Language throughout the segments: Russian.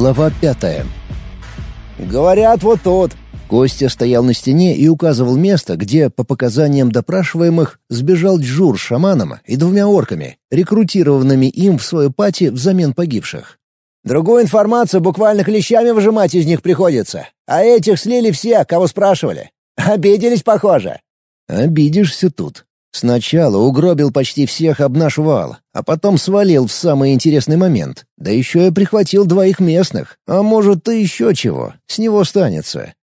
Глава пятая. «Говорят, вот тут». Костя стоял на стене и указывал место, где, по показаниям допрашиваемых, сбежал Джур с шаманом и двумя орками, рекрутированными им в свою пати взамен погибших. «Другую информацию буквально клещами выжимать из них приходится, а этих слили все, кого спрашивали. Обиделись, похоже». «Обидишься тут. Сначала угробил почти всех об а потом свалил в самый интересный момент. Да еще и прихватил двоих местных. А может, и еще чего. С него останется.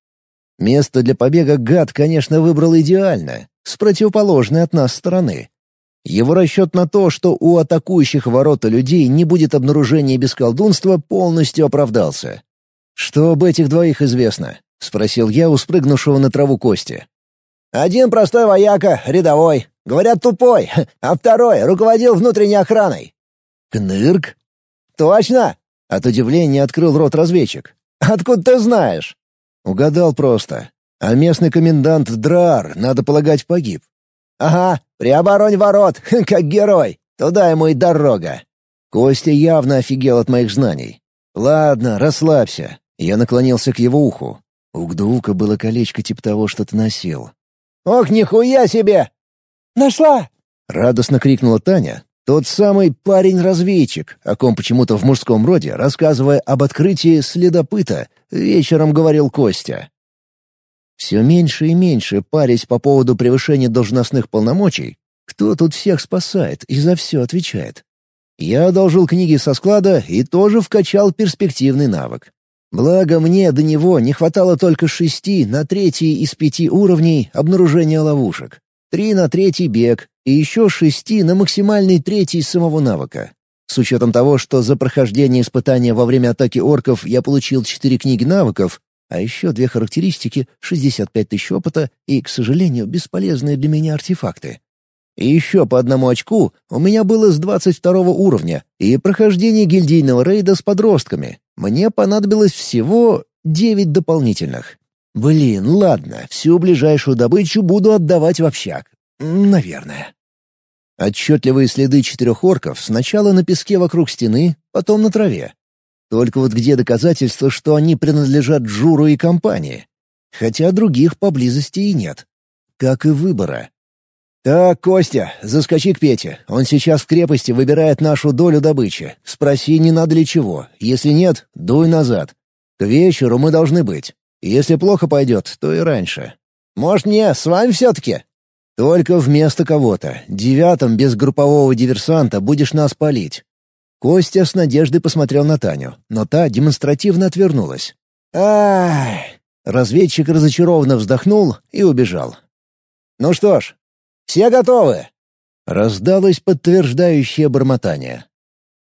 Место для побега гад, конечно, выбрал идеально, с противоположной от нас стороны. Его расчет на то, что у атакующих ворота людей не будет обнаружения без колдунства, полностью оправдался. «Что об этих двоих известно?» — спросил я у спрыгнувшего на траву Кости. «Один простой вояка, рядовой. Говорят, тупой, а второй руководил внутренней охраной». «Кнырк?» «Точно!» — от удивления открыл рот разведчик. «Откуда ты знаешь?» «Угадал просто. А местный комендант Драр, надо полагать, погиб». «Ага, при обороне ворот, как герой. Туда ему и дорога». Костя явно офигел от моих знаний. «Ладно, расслабься». Я наклонился к его уху. У Гдулка было колечко типа того, что ты носил. «Ох, нихуя себе! Нашла!» — радостно крикнула Таня. Тот самый парень-разведчик, о ком почему-то в мужском роде, рассказывая об открытии следопыта, вечером говорил Костя. Все меньше и меньше парясь по поводу превышения должностных полномочий, кто тут всех спасает и за все отвечает. Я одолжил книги со склада и тоже вкачал перспективный навык. Благо мне до него не хватало только шести на третий из пяти уровней обнаружения ловушек три на третий бег и еще шести на максимальный третий самого навыка. С учетом того, что за прохождение испытания во время атаки орков я получил четыре книги навыков, а еще две характеристики, 65 тысяч опыта и, к сожалению, бесполезные для меня артефакты. И еще по одному очку у меня было с 22 уровня и прохождение гильдийного рейда с подростками. Мне понадобилось всего 9 дополнительных. Блин, ладно, всю ближайшую добычу буду отдавать в общак. Наверное. Отчетливые следы четырех орков сначала на песке вокруг стены, потом на траве. Только вот где доказательства, что они принадлежат Джуру и компании? Хотя других поблизости и нет. Как и выбора. «Так, Костя, заскочи к Пете. Он сейчас в крепости выбирает нашу долю добычи. Спроси, не надо ли чего. Если нет, дуй назад. К вечеру мы должны быть. Если плохо пойдет, то и раньше. Может, мне с вами все-таки?» «Только вместо кого-то. Девятым без группового диверсанта будешь нас палить». Костя с надеждой посмотрел на Таню, но та демонстративно отвернулась. «Ай!» Разведчик разочарованно вздохнул и убежал. «Ну что ж, все готовы?» Раздалось подтверждающее бормотание.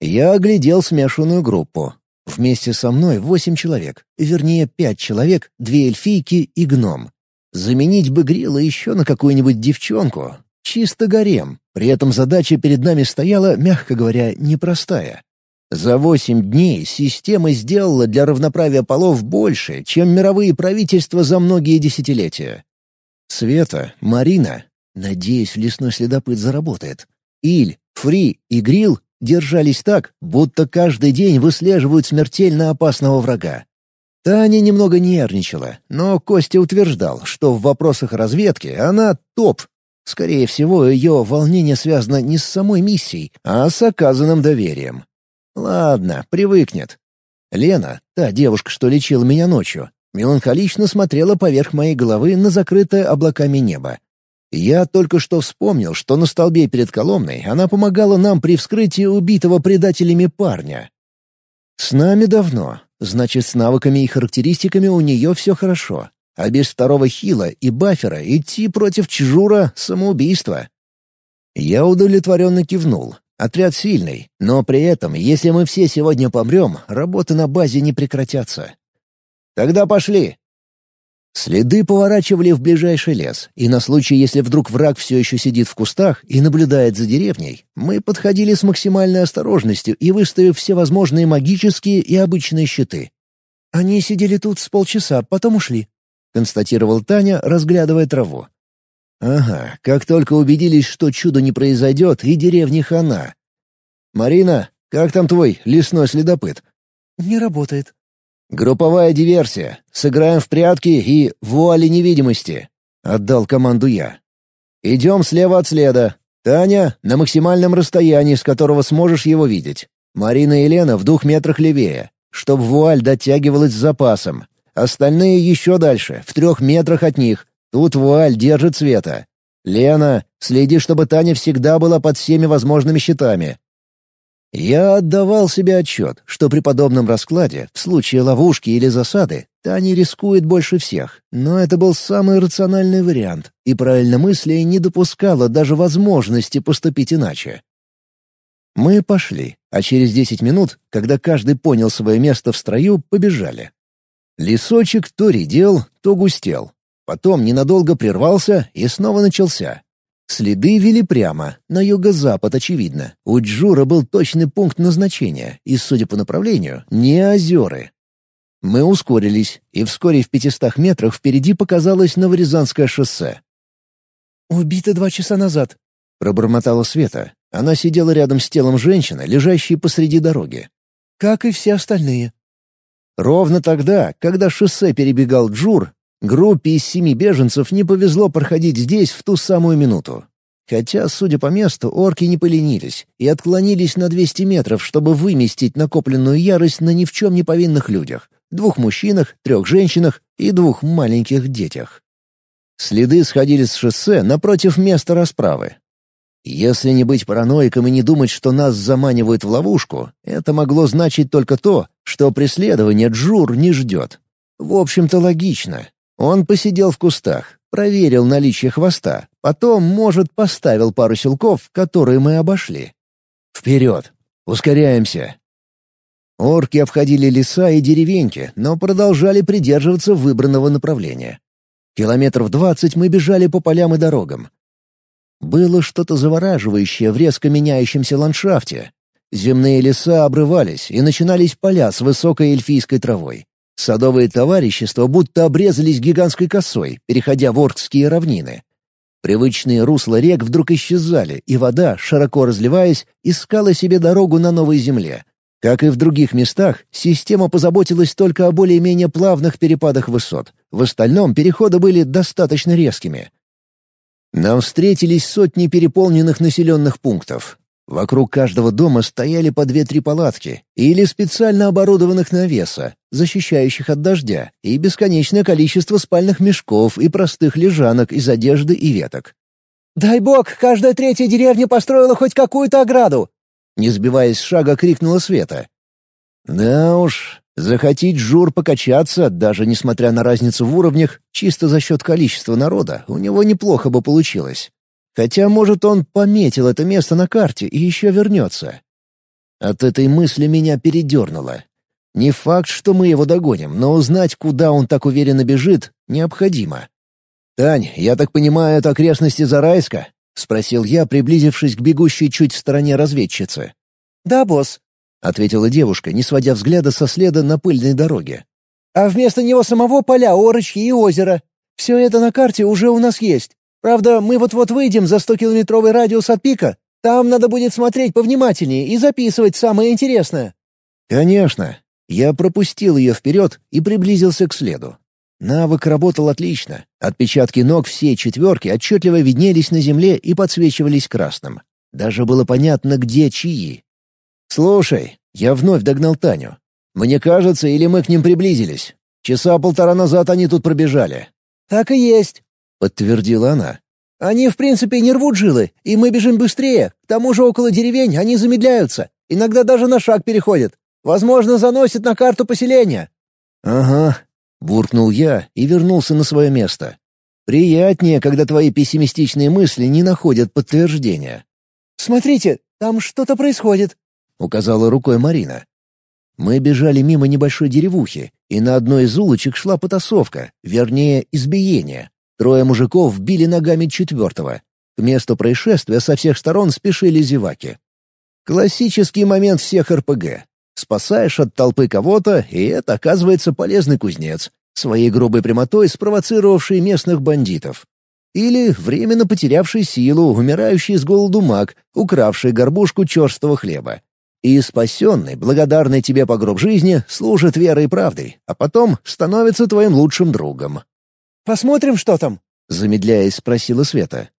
Я оглядел смешанную группу. Вместе со мной восемь человек, вернее, пять человек, две эльфийки и гном. Заменить бы Грила еще на какую-нибудь девчонку. Чисто гарем. При этом задача перед нами стояла, мягко говоря, непростая. За восемь дней система сделала для равноправия полов больше, чем мировые правительства за многие десятилетия. Света, Марина, надеюсь, лесной следопыт заработает. Иль, Фри и Грил держались так, будто каждый день выслеживают смертельно опасного врага. Таня немного нервничала, но Костя утверждал, что в вопросах разведки она топ. Скорее всего, ее волнение связано не с самой миссией, а с оказанным доверием. Ладно, привыкнет. Лена, та девушка, что лечила меня ночью, меланхолично смотрела поверх моей головы на закрытое облаками небо. Я только что вспомнил, что на столбе перед Коломной она помогала нам при вскрытии убитого предателями парня. С нами давно, значит, с навыками и характеристиками у нее все хорошо. А без второго хила и бафера идти против Чжура — самоубийство. Я удовлетворенно кивнул. Отряд сильный, но при этом, если мы все сегодня помрем, работы на базе не прекратятся. «Тогда пошли!» Следы поворачивали в ближайший лес, и на случай, если вдруг враг все еще сидит в кустах и наблюдает за деревней, мы подходили с максимальной осторожностью и выставив все возможные магические и обычные щиты. «Они сидели тут с полчаса, потом ушли», — констатировал Таня, разглядывая траву. «Ага, как только убедились, что чудо не произойдет, и деревня хана. Марина, как там твой лесной следопыт?» «Не работает». «Групповая диверсия. Сыграем в прятки и вуали невидимости», — отдал команду я. «Идем слева от следа. Таня — на максимальном расстоянии, с которого сможешь его видеть. Марина и Лена в двух метрах левее, чтобы вуаль дотягивалась с запасом. Остальные еще дальше, в трех метрах от них. Тут вуаль держит света. Лена, следи, чтобы Таня всегда была под всеми возможными щитами. Я отдавал себе отчет, что при подобном раскладе, в случае ловушки или засады, Таня рискует больше всех, но это был самый рациональный вариант, и правильно мысли не допускало даже возможности поступить иначе. Мы пошли, а через десять минут, когда каждый понял свое место в строю, побежали. Лесочек то редел, то густел. Потом ненадолго прервался и снова начался. Следы вели прямо, на юго-запад, очевидно. У Джура был точный пункт назначения, и, судя по направлению, не озеры. Мы ускорились, и вскоре в пятистах метрах впереди показалось Новорязанское шоссе. «Убита два часа назад», — пробормотала Света. Она сидела рядом с телом женщины, лежащей посреди дороги. «Как и все остальные». Ровно тогда, когда шоссе перебегал Джур, Группе из семи беженцев не повезло проходить здесь в ту самую минуту. Хотя, судя по месту, орки не поленились и отклонились на 200 метров, чтобы выместить накопленную ярость на ни в чем не повинных людях — двух мужчинах, трех женщинах и двух маленьких детях. Следы сходили с шоссе напротив места расправы. Если не быть параноиком и не думать, что нас заманивают в ловушку, это могло значить только то, что преследование Джур не ждет. В общем-то, логично. Он посидел в кустах, проверил наличие хвоста, потом, может, поставил пару силков, которые мы обошли. Вперед! Ускоряемся! Орки обходили леса и деревеньки, но продолжали придерживаться выбранного направления. Километров двадцать мы бежали по полям и дорогам. Было что-то завораживающее в резко меняющемся ландшафте. Земные леса обрывались, и начинались поля с высокой эльфийской травой. Садовые товарищества будто обрезались гигантской косой, переходя в Оркские равнины. Привычные русла рек вдруг исчезали, и вода, широко разливаясь, искала себе дорогу на новой земле. Как и в других местах, система позаботилась только о более-менее плавных перепадах высот. В остальном переходы были достаточно резкими. Нам встретились сотни переполненных населенных пунктов. Вокруг каждого дома стояли по две-три палатки или специально оборудованных навеса, защищающих от дождя, и бесконечное количество спальных мешков и простых лежанок из одежды и веток. «Дай бог, каждая третья деревня построила хоть какую-то ограду!» Не сбиваясь с шага, крикнула Света. «Да уж, захотеть жур покачаться, даже несмотря на разницу в уровнях, чисто за счет количества народа, у него неплохо бы получилось. Хотя, может, он пометил это место на карте и еще вернется. От этой мысли меня передернуло. Не факт, что мы его догоним, но узнать, куда он так уверенно бежит, необходимо. «Тань, я так понимаю, это окрестности Зарайска?» — спросил я, приблизившись к бегущей чуть в стороне разведчице. «Да, босс», — ответила девушка, не сводя взгляда со следа на пыльной дороге. «А вместо него самого поля, орочки и озеро. Все это на карте уже у нас есть. Правда, мы вот-вот выйдем за 100-километровый радиус от пика. Там надо будет смотреть повнимательнее и записывать самое интересное». «Конечно». Я пропустил ее вперед и приблизился к следу. Навык работал отлично. Отпечатки ног всей четверки отчетливо виднелись на земле и подсвечивались красным. Даже было понятно, где чьи. «Слушай, я вновь догнал Таню. Мне кажется, или мы к ним приблизились. Часа полтора назад они тут пробежали». «Так и есть. — подтвердила она. «Они, в принципе, не рвут жилы, и мы бежим быстрее. К тому же около деревень они замедляются. Иногда даже на шаг переходят. Возможно, заносят на карту поселения». «Ага», — буркнул я и вернулся на свое место. «Приятнее, когда твои пессимистичные мысли не находят подтверждения». «Смотрите, там что-то происходит», — указала рукой Марина. Мы бежали мимо небольшой деревухи, и на одной из улочек шла потасовка, вернее, избиение. Трое мужиков били ногами четвертого. К месту происшествия со всех сторон спешили зеваки. Классический момент всех РПГ. Спасаешь от толпы кого-то, и это оказывается полезный кузнец, своей грубой прямотой спровоцировавший местных бандитов. Или временно потерявший силу, умирающий с голоду маг, укравший горбушку черстого хлеба. И спасенный, благодарный тебе по гроб жизни, служит верой и правдой, а потом становится твоим лучшим другом. «Посмотрим, что там?» — замедляясь, спросила Света.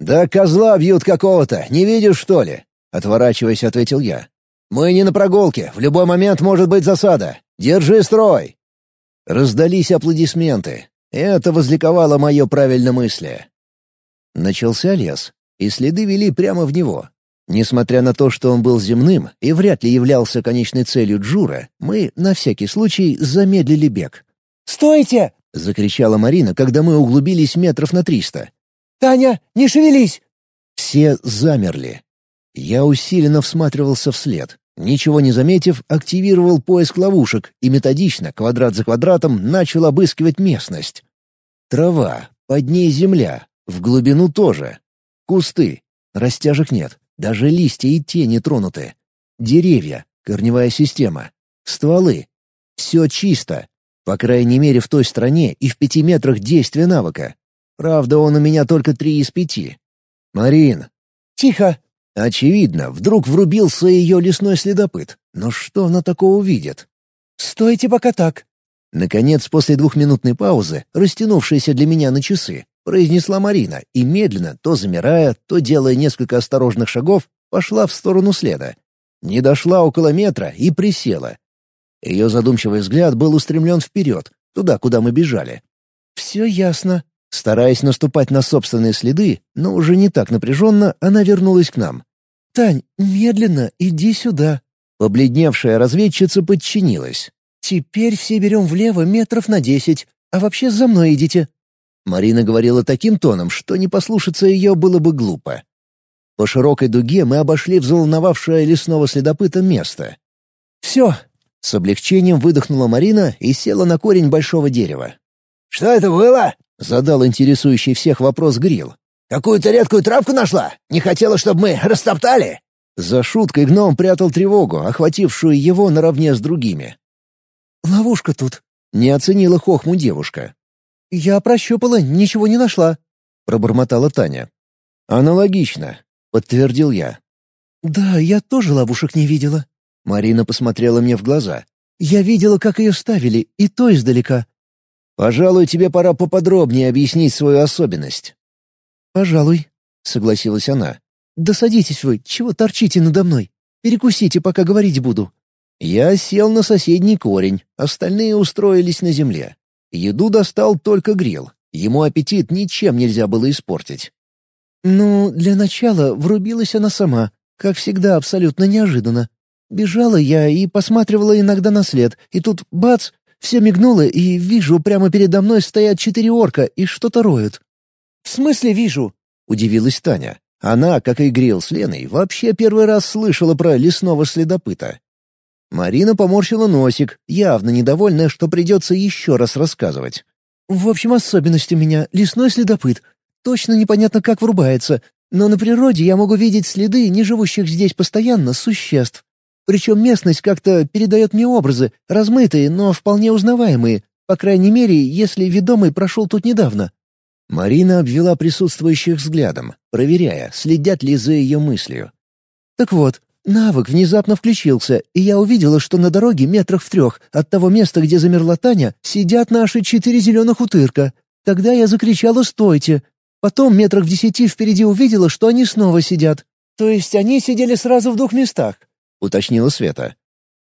«Да козла бьют какого-то, не видишь, что ли?» — отворачиваясь, ответил я. «Мы не на прогулке, в любой момент может быть засада. Держи строй!» Раздались аплодисменты. Это возликовало мое правильномыслие. Начался лес, и следы вели прямо в него. Несмотря на то, что он был земным и вряд ли являлся конечной целью Джура, мы, на всякий случай, замедлили бег. «Стойте!» — закричала Марина, когда мы углубились метров на триста. «Таня, не шевелись!» Все замерли. Я усиленно всматривался вслед. Ничего не заметив, активировал поиск ловушек и методично, квадрат за квадратом, начал обыскивать местность. Трава, под ней земля, в глубину тоже. Кусты, растяжек нет, даже листья и тени тронуты. Деревья, корневая система, стволы. Все чисто. По крайней мере, в той стране и в пяти метрах действия навыка. Правда, он у меня только три из пяти. «Марин!» «Тихо!» Очевидно, вдруг врубился ее лесной следопыт. Но что она такого увидит? «Стойте пока так!» Наконец, после двухминутной паузы, растянувшейся для меня на часы, произнесла Марина и медленно, то замирая, то делая несколько осторожных шагов, пошла в сторону следа. Не дошла около метра и присела. Ее задумчивый взгляд был устремлен вперед, туда, куда мы бежали. «Все ясно». Стараясь наступать на собственные следы, но уже не так напряженно, она вернулась к нам. «Тань, медленно, иди сюда». Побледневшая разведчица подчинилась. «Теперь все берем влево метров на десять, а вообще за мной идите». Марина говорила таким тоном, что не послушаться ее было бы глупо. По широкой дуге мы обошли взволновавшее лесного следопыта место. «Все!» — с облегчением выдохнула Марина и села на корень большого дерева. «Что это было?» — задал интересующий всех вопрос Грил. «Какую-то редкую травку нашла? Не хотела, чтобы мы растоптали?» За шуткой гном прятал тревогу, охватившую его наравне с другими. «Ловушка тут», — не оценила хохму девушка. «Я прощупала, ничего не нашла», — пробормотала Таня. «Аналогично», — подтвердил я. «Да, я тоже ловушек не видела». Марина посмотрела мне в глаза. «Я видела, как ее ставили, и то издалека». «Пожалуй, тебе пора поподробнее объяснить свою особенность». «Пожалуй», — согласилась она. «Да садитесь вы, чего торчите надо мной? Перекусите, пока говорить буду». Я сел на соседний корень, остальные устроились на земле. Еду достал только грил. Ему аппетит ничем нельзя было испортить. «Ну, для начала врубилась она сама, как всегда абсолютно неожиданно. Бежала я и посматривала иногда на след, и тут бац, все мигнуло, и вижу, прямо передо мной стоят четыре орка и что-то роют. «В смысле вижу?» — удивилась Таня. Она, как и Грил с Леной, вообще первый раз слышала про лесного следопыта. Марина поморщила носик, явно недовольная, что придется еще раз рассказывать. «В общем, особенность у меня — лесной следопыт. Точно непонятно, как врубается, но на природе я могу видеть следы не живущих здесь постоянно существ. Причем местность как-то передает мне образы, размытые, но вполне узнаваемые, по крайней мере, если ведомый прошел тут недавно». Марина обвела присутствующих взглядом, проверяя, следят ли за ее мыслью. «Так вот, Навык внезапно включился, и я увидела, что на дороге метрах в трех от того места, где замерла Таня, сидят наши четыре зеленых утырка. Тогда я закричала «Стойте!». Потом метрах в десяти впереди увидела, что они снова сидят. То есть они сидели сразу в двух местах? — уточнила Света.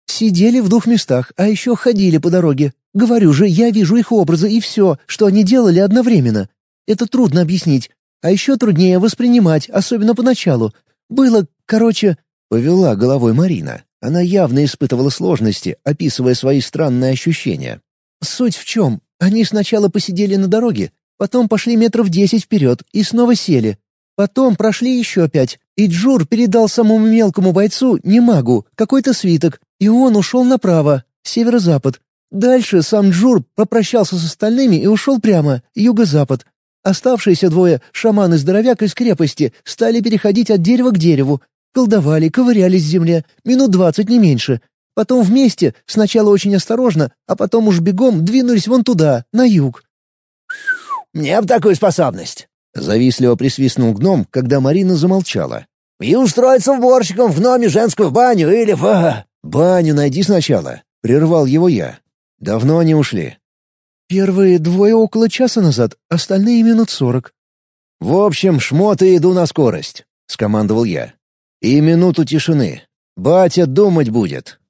«Сидели в двух местах, а еще ходили по дороге. Говорю же, я вижу их образы и все, что они делали одновременно. Это трудно объяснить. А еще труднее воспринимать, особенно поначалу. Было, короче, Повела головой Марина. Она явно испытывала сложности, описывая свои странные ощущения. «Суть в чем? Они сначала посидели на дороге, потом пошли метров десять вперед и снова сели. Потом прошли еще пять, и Джур передал самому мелкому бойцу, не магу, какой-то свиток, и он ушел направо, северо-запад. Дальше сам Джур попрощался с остальными и ушел прямо, юго-запад. Оставшиеся двое, шаман и здоровяк из крепости, стали переходить от дерева к дереву, Колдовали, ковырялись в земле, минут двадцать, не меньше. Потом вместе, сначала очень осторожно, а потом уж бегом двинулись вон туда, на юг. «Мне б такую способность!» Завистливо присвистнул гном, когда Марина замолчала. И устроиться уборщиком в гноме женскую баню или в... «Баню найди сначала», — прервал его я. «Давно они ушли?» «Первые двое около часа назад, остальные минут сорок». «В общем, шмоты иду на скорость», — скомандовал я. «И минуту тишины. Батя думать будет».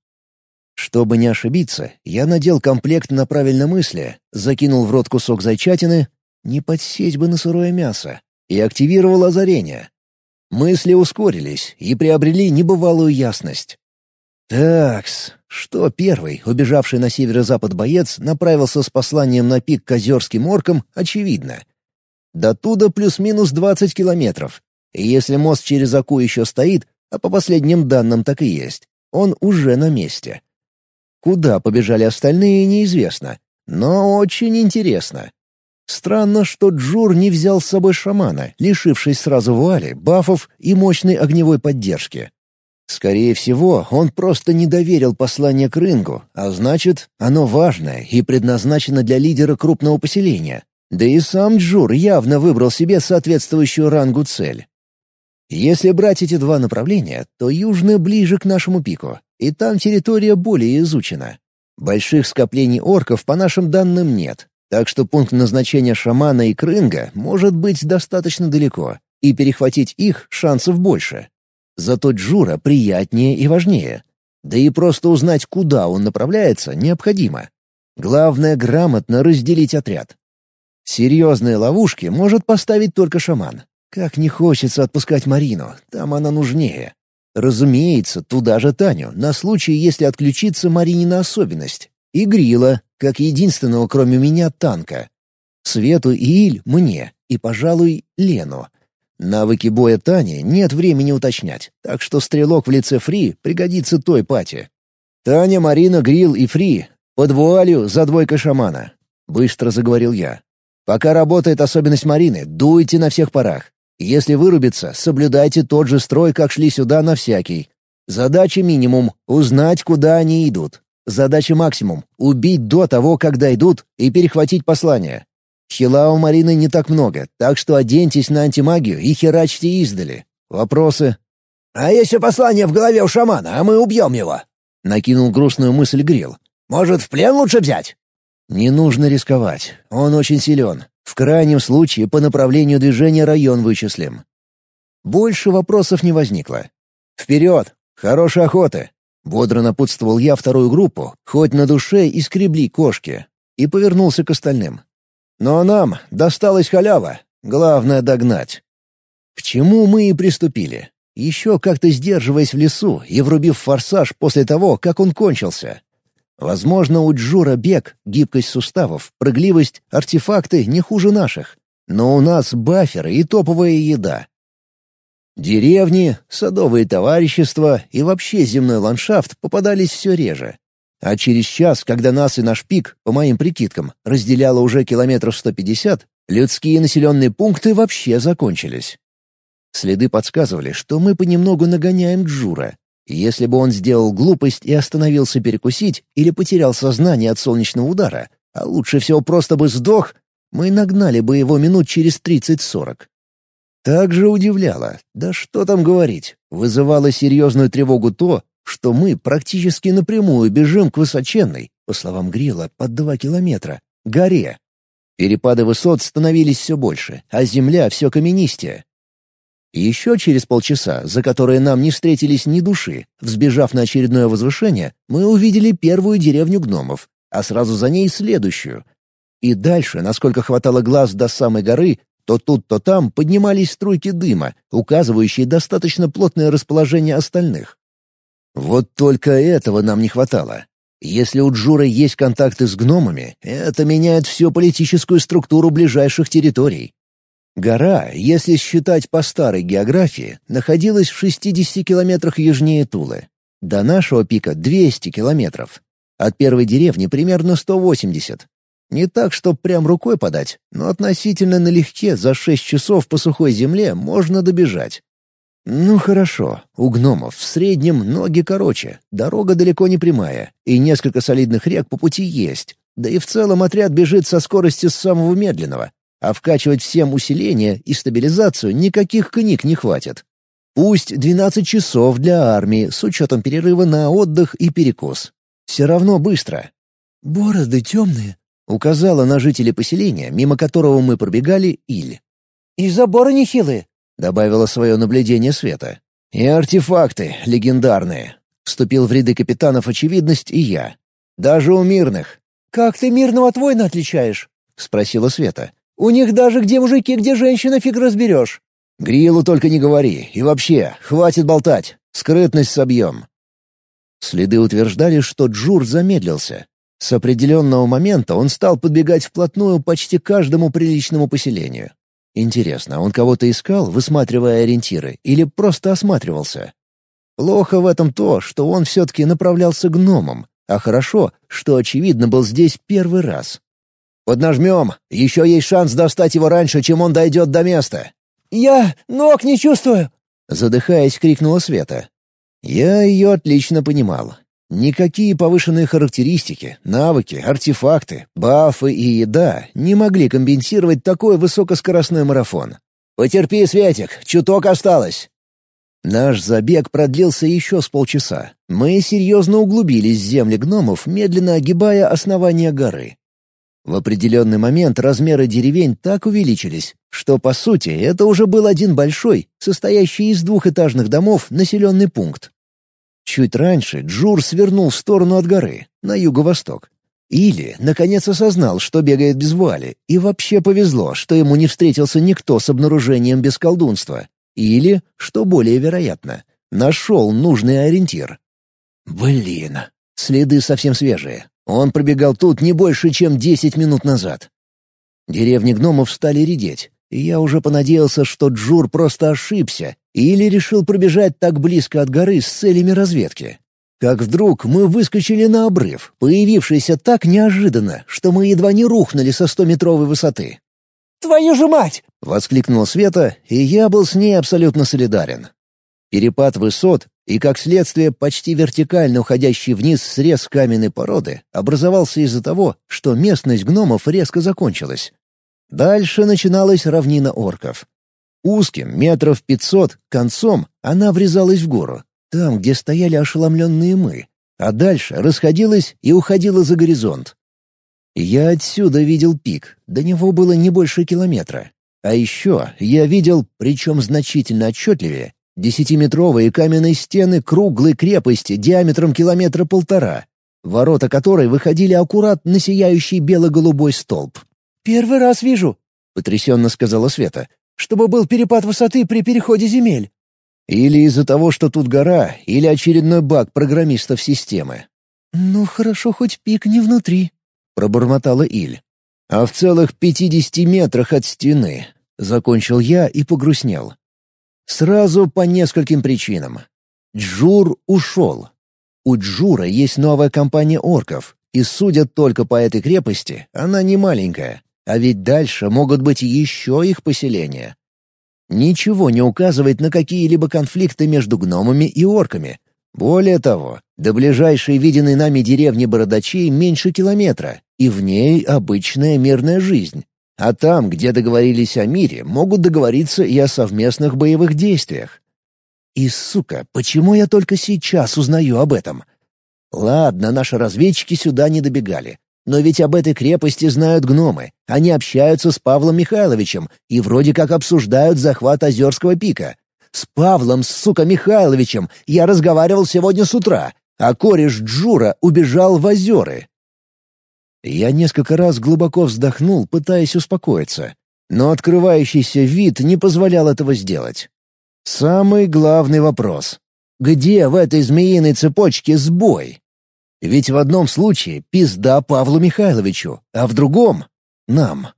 Чтобы не ошибиться, я надел комплект на правильно мысли, закинул в рот кусок зайчатины, не подсесть бы на сырое мясо, и активировал озарение. Мысли ускорились и приобрели небывалую ясность. Такс, что первый, убежавший на северо-запад боец, направился с посланием на пик к озерским оркам, очевидно. До туда плюс-минус 20 километров. И если мост через Аку еще стоит, а по последним данным так и есть, он уже на месте. Куда побежали остальные, неизвестно, но очень интересно. Странно, что Джур не взял с собой шамана, лишившись сразу вуали, бафов и мощной огневой поддержки. Скорее всего, он просто не доверил послание к Рынгу, а значит, оно важное и предназначено для лидера крупного поселения. Да и сам Джур явно выбрал себе соответствующую рангу цель. Если брать эти два направления, то южное ближе к нашему пику, и там территория более изучена. Больших скоплений орков по нашим данным нет, так что пункт назначения шамана и крынга может быть достаточно далеко, и перехватить их шансов больше. Зато Джура приятнее и важнее. Да и просто узнать, куда он направляется, необходимо. Главное — грамотно разделить отряд. Серьезные ловушки может поставить только шаман. Как не хочется отпускать Марину, там она нужнее. Разумеется, туда же Таню, на случай, если отключится Маринина особенность. И Грила, как единственного, кроме меня, танка. Свету и Иль мне, и, пожалуй, Лену. Навыки боя Тани нет времени уточнять, так что стрелок в лице Фри пригодится той пати. «Таня, Марина, Грил и Фри под вуалью за двойкой шамана», — быстро заговорил я. «Пока работает особенность Марины, дуйте на всех парах. Если вырубится, соблюдайте тот же строй, как шли сюда на всякий. Задача минимум — узнать, куда они идут. Задача максимум — убить до того, когда идут, и перехватить послание. Хила у Марины не так много, так что оденьтесь на антимагию и херачьте издали. Вопросы?» «А если послание в голове у шамана, а мы убьем его?» — накинул грустную мысль Грил. «Может, в плен лучше взять?» «Не нужно рисковать. Он очень силен. В крайнем случае по направлению движения район вычислим». Больше вопросов не возникло. «Вперед! Хорошей охоты!» Бодро напутствовал я вторую группу, хоть на душе и скребли кошки, и повернулся к остальным. Но нам досталась халява. Главное — догнать. К чему мы и приступили. Еще как-то сдерживаясь в лесу и врубив форсаж после того, как он кончился. Возможно, у Джура бег, гибкость суставов, прыгливость, артефакты не хуже наших. Но у нас баферы и топовая еда. Деревни, садовые товарищества и вообще земной ландшафт попадались все реже. А через час, когда нас и наш пик, по моим прикидкам, разделяло уже километров 150, людские населенные пункты вообще закончились. Следы подсказывали, что мы понемногу нагоняем Джура. Если бы он сделал глупость и остановился перекусить или потерял сознание от солнечного удара, а лучше всего просто бы сдох, мы нагнали бы его минут через 30-40. Также удивляло, да что там говорить, вызывало серьезную тревогу то, что мы практически напрямую бежим к высоченной, по словам Грила, под два километра, горе. Перепады высот становились все больше, а земля все каменистее. Еще через полчаса, за которые нам не встретились ни души, взбежав на очередное возвышение, мы увидели первую деревню гномов, а сразу за ней следующую. И дальше, насколько хватало глаз до самой горы, то тут, то там поднимались струйки дыма, указывающие достаточно плотное расположение остальных. Вот только этого нам не хватало. Если у Джура есть контакты с гномами, это меняет всю политическую структуру ближайших территорий. Гора, если считать по старой географии, находилась в 60 километрах южнее Тулы. До нашего пика 200 километров. От первой деревни примерно 180. Не так, что прям рукой подать, но относительно налегке за 6 часов по сухой земле можно добежать. Ну хорошо, у гномов в среднем ноги короче, дорога далеко не прямая, и несколько солидных рек по пути есть. Да и в целом отряд бежит со скоростью самого медленного, а вкачивать всем усиление и стабилизацию никаких книг не хватит. Пусть 12 часов для армии с учетом перерыва на отдых и перекус. Все равно быстро. «Бороды темные», — указала на жителей поселения, мимо которого мы пробегали, Иль. «И заборы нехилые», — добавила свое наблюдение Света. «И артефакты легендарные», — вступил в ряды капитанов очевидность и я. «Даже у мирных». «Как ты мирного от воина отличаешь?» — спросила Света. «У них даже где мужики, где женщина, фиг разберешь». «Грилу только не говори. И вообще, хватит болтать. Скрытность собьем». Следы утверждали, что Джур замедлился. С определенного момента он стал подбегать вплотную почти каждому приличному поселению. Интересно, он кого-то искал, высматривая ориентиры, или просто осматривался? Плохо в этом то, что он все-таки направлялся гномом, а хорошо, что, очевидно, был здесь первый раз. «Поднажмем! Еще есть шанс достать его раньше, чем он дойдет до места!» «Я ног не чувствую!» — задыхаясь, крикнула Света. Я ее отлично понимал. Никакие повышенные характеристики, навыки, артефакты, бафы и еда не могли компенсировать такой высокоскоростной марафон. «Потерпи, Светик, чуток осталось!» Наш забег продлился еще с полчаса. Мы серьезно углубились в земли гномов, медленно огибая основание горы. В определенный момент размеры деревень так увеличились, что, по сути, это уже был один большой, состоящий из двухэтажных домов, населенный пункт. Чуть раньше Джур свернул в сторону от горы, на юго-восток. Или, наконец, осознал, что бегает без вуали, и вообще повезло, что ему не встретился никто с обнаружением без колдунства. Или, что более вероятно, нашел нужный ориентир. Блин, следы совсем свежие. Он пробегал тут не больше, чем десять минут назад. Деревни гномов стали редеть, и я уже понадеялся, что Джур просто ошибся или решил пробежать так близко от горы с целями разведки. Как вдруг мы выскочили на обрыв, появившийся так неожиданно, что мы едва не рухнули со стометровой высоты. «Твою же мать!» — воскликнула Света, и я был с ней абсолютно солидарен. Перепад высот и, как следствие, почти вертикально уходящий вниз срез каменной породы образовался из-за того, что местность гномов резко закончилась. Дальше начиналась равнина орков. Узким, метров пятьсот, концом она врезалась в гору, там, где стояли ошеломленные мы, а дальше расходилась и уходила за горизонт. Я отсюда видел пик, до него было не больше километра. А еще я видел, причем значительно отчетливее, десятиметровые каменные стены круглой крепости диаметром километра полтора, ворота которой выходили аккурат на сияющий бело-голубой столб. «Первый раз вижу», — потрясенно сказала Света. «Чтобы был перепад высоты при переходе земель». Или из-за того, что тут гора, или очередной баг программистов системы. «Ну, хорошо, хоть пик не внутри», — пробормотала Иль. «А в целых пятидесяти метрах от стены», — закончил я и погрустнел. Сразу по нескольким причинам. Джур ушел. У Джура есть новая компания орков, и, судя только по этой крепости, она не маленькая. А ведь дальше могут быть еще их поселения. Ничего не указывает на какие-либо конфликты между гномами и орками. Более того, до ближайшей виденной нами деревни Бородачей меньше километра, и в ней обычная мирная жизнь. А там, где договорились о мире, могут договориться и о совместных боевых действиях. И, сука, почему я только сейчас узнаю об этом? Ладно, наши разведчики сюда не добегали. Но ведь об этой крепости знают гномы. Они общаются с Павлом Михайловичем и вроде как обсуждают захват Озерского пика. С Павлом, сука, Михайловичем я разговаривал сегодня с утра, а кореш Джура убежал в озеры. Я несколько раз глубоко вздохнул, пытаясь успокоиться, но открывающийся вид не позволял этого сделать. Самый главный вопрос — где в этой змеиной цепочке сбой? Ведь в одном случае пизда Павлу Михайловичу, а в другом — нам.